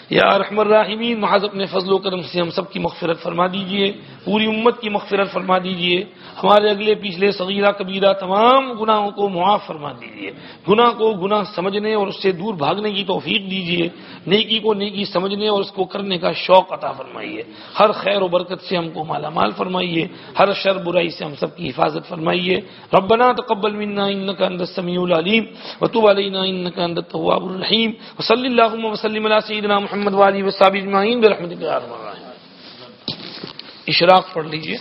یا رحم الرحمین محض اپنے فضل و کرم سے ہم سب کی مغفرت فرما دیجیے، پوری امت کی مغفرت فرما دیجیے، ہمارے اگلے پچھلے صغیرہ کبیرہ تمام گناہوں کو معاف فرما دیجیے۔ گناہ کو گناہ سمجھنے اور اس سے دور بھاگنے کی توفیق دیجیے، نیکی کو نیکی سمجھنے اور اس کو کرنے کا شوق عطا فرمائیے۔ ہر خیر و برکت سے ہم کو مالا مال فرمائیے، ہر شر برائی سے ہم سب کی حفاظت فرمائیے۔ ربنا تقبل منا انك انت السميع العليم وتب علينا انك انت التواب الرحيم وصلى اللهم وسلم على سيدنا محمد محمد والی وصحبه اجمعین برحمت اللہ ارحم الراحمين اشراق پڑھ لیجیے۔